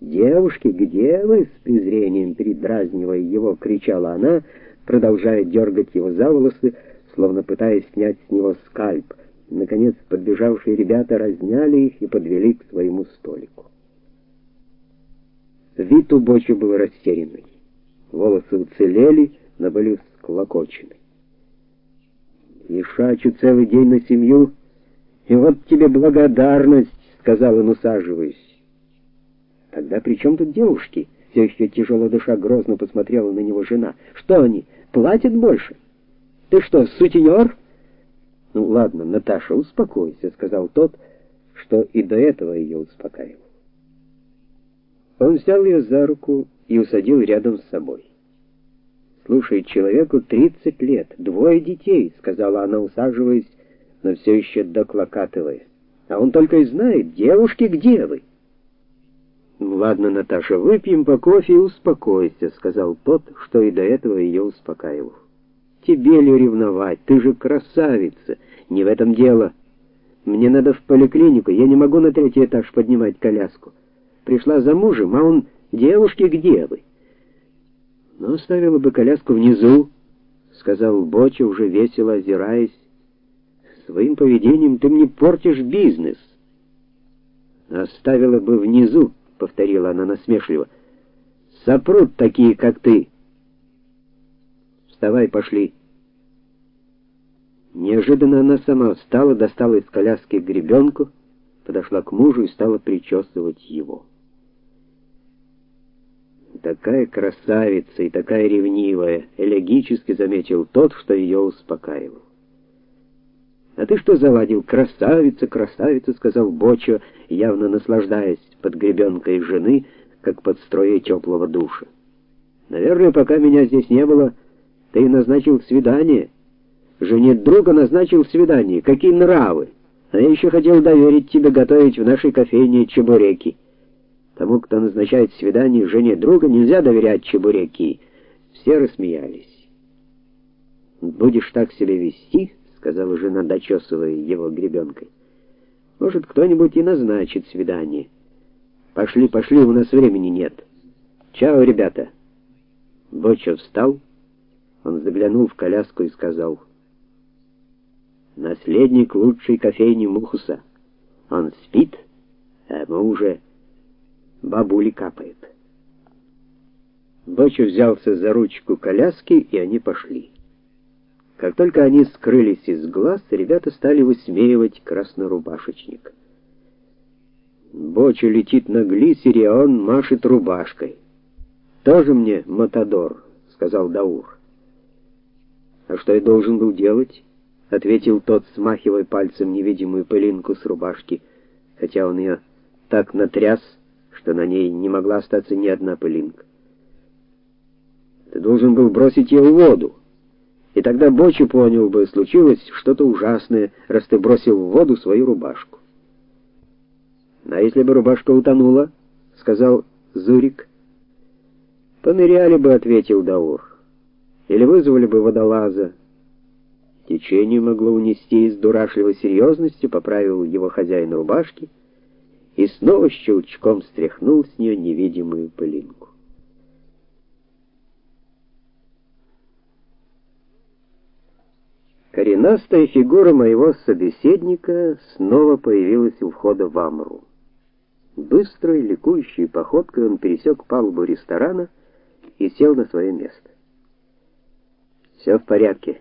"Девушки, где вы?" с презрением передразнивая его, кричала она, продолжая дергать его за волосы, словно пытаясь снять с него скальп. Наконец, подбежавшие ребята разняли их и подвели к своему столику. Вид у Бочи был растерянный. Волосы уцелели, но были склокочены. И шачу целый день на семью, и вот тебе благодарность, сказал он, усаживаясь. Тогда при чем тут девушки? Все еще тяжело дыша грозно посмотрела на него жена. Что они, платят больше? Ты что, сутенер? Ну ладно, Наташа, успокойся, сказал тот, что и до этого ее успокаивал. Он взял ее за руку и усадил рядом с собой. Слушай, человеку тридцать лет, двое детей, сказала она, усаживаясь, но все еще доклокатывая. А он только и знает, девушки, где вы? Ну ладно, Наташа, выпьем по кофе и успокойся, сказал тот, что и до этого ее успокаивал. Тебе ли ревновать? Ты же красавица. Не в этом дело. Мне надо в поликлинику, я не могу на третий этаж поднимать коляску. Пришла за мужем, а он: "Девушки, где вы?" "Ну, оставила бы коляску внизу", сказал Боча, уже весело озираясь. "Своим поведением ты мне портишь бизнес". "Оставила бы внизу", повторила она насмешливо. "Сопрут такие, как ты". "Вставай, пошли". Неожиданно она сама встала, достала из коляски гребенку, подошла к мужу и стала причесывать его. Такая красавица и такая ревнивая, элегически заметил тот, что ее успокаивал. А ты что заладил, красавица, красавица, сказал Бочо, явно наслаждаясь под гребенкой жены, как под струей теплого душа. Наверное, пока меня здесь не было, ты назначил свидание. Жене друга назначил свидание. Какие нравы! А я еще хотел доверить тебе готовить в нашей кофейне чебуреки. Тому, кто назначает свидание жене друга, нельзя доверять чебуреки. Все рассмеялись. Будешь так себя вести, сказала жена, дочесывая его гребенкой. Может, кто-нибудь и назначит свидание. Пошли, пошли, у нас времени нет. Чао, ребята. Бочо встал. Он заглянул в коляску и сказал: наследник лучшей кофейни Мухуса. Он спит, а мы уже бабули капает. Бочо взялся за ручку коляски, и они пошли. Как только они скрылись из глаз, ребята стали высмеивать краснорубашечника. Бочо летит на глиссере, а он машет рубашкой. Тоже мне матадор, сказал Даур. А что я должен был делать? ответил тот, смахивая пальцем невидимую пылинку с рубашки, хотя он ее так натряс, что на ней не могла остаться ни одна пылинка. Ты должен был бросить ее в воду. И тогда Бочи понял бы, случилось что-то ужасное, раз ты бросил в воду свою рубашку. А если бы рубашка утонула, сказал Зурик. Поныряли бы, ответил Даур. Или вызвали бы водолаза. Течение могло унести из дурашливой серьезности, поправил его хозяин рубашки и снова щелчком стряхнул с нее невидимую пылинку. Коренастая фигура моего собеседника снова появилась у входа в Амру. Быстрой, ликующей походкой он пересек палубу ресторана и сел на свое место. «Все в порядке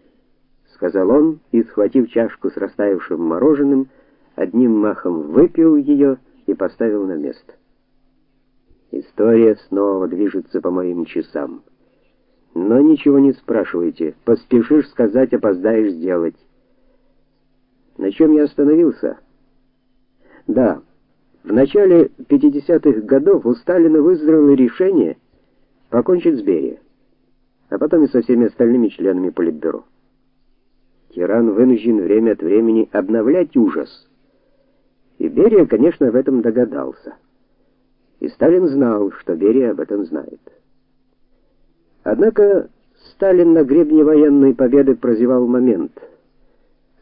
сказал он и, схватив чашку с растаявшим мороженым, одним махом выпил ее и поставил на место. История снова движется по моим часам. Но ничего не спрашивайте, поспешишь сказать, опоздаешь сделать. На чем я остановился? Да. В начале 50-х годов у Сталина вызрело решение покончить с Берией, а потом и со всеми остальными членами политбюро. Тиран вынужден время от времени обновлять ужас. И Берия, конечно, в этом догадался. И Сталин знал, что Берия об этом знает. Однако Сталин на гребне военной победы прозевал момент.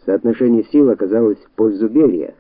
Соотношение сил оказалось в пользу Берия.